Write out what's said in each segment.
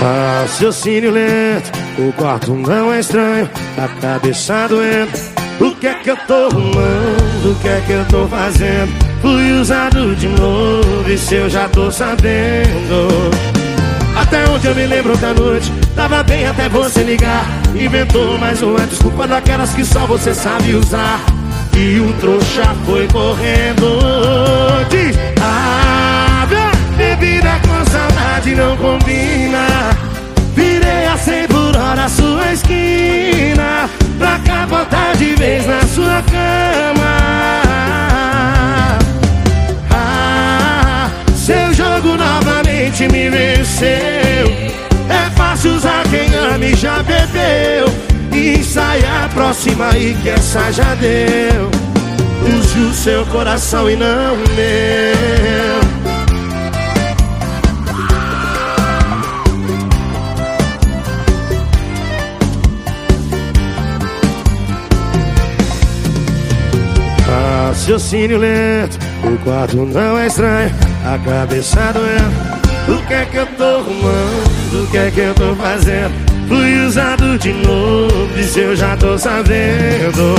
Raciocínio lento, o quarto não é estranho, a cabeça doendo. O que é que eu tô arrumando? O que é que eu tô fazendo? Fui usado de novo, se eu já tô sabendo. Até onde eu me lembro da noite, tava bem até você ligar. Inventou mais uma desculpa daquelas que só você sabe usar. E o trouxa foi correndo. Diz, ah, bebida com saudade não combina. Novamente me venceu. É fácil usar quem ama e já bebeu. E sai a próxima e que essa já deu. Use o seu coração e não o meu. Raciocínio lento, o quarto não é estranho, a cabeça doendo. O que é que eu tô arrumando? O que é que eu tô fazendo? Fui usado de novo, e eu já tô sabendo.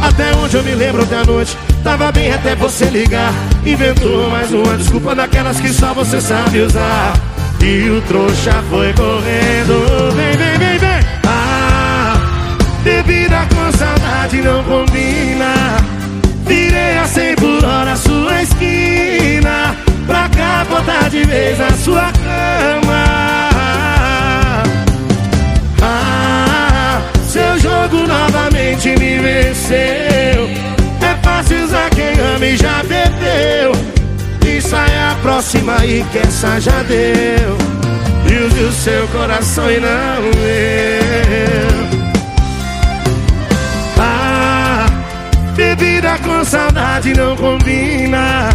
Até onde eu me lembro da noite, tava bem até você ligar. Inventou mais uma desculpa daquelas que só você sabe usar. E o trouxa foi correndo. De vez na sua cama. Ah, seu jogo novamente me venceu. É fácil usar quem ama e já bebeu E sai a próxima e que essa já deu. E use o seu coração e não o meu Bebida com saudade não combina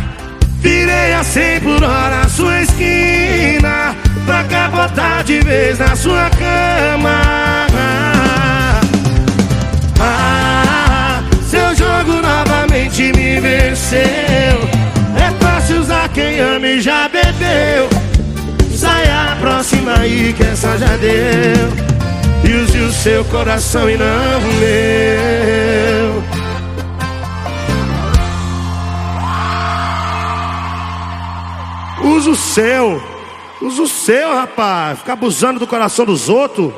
100 por hora a sua esquina Pra capotar de vez na sua cama. Ah, Seu jogo novamente me venceu. É fácil usar quem ama e já bebeu. Sai a próxima aí que essa já deu. E use o seu coração e não o meu Usa o seu. Usa o seu, rapaz. Ficar abusando do coração dos outros.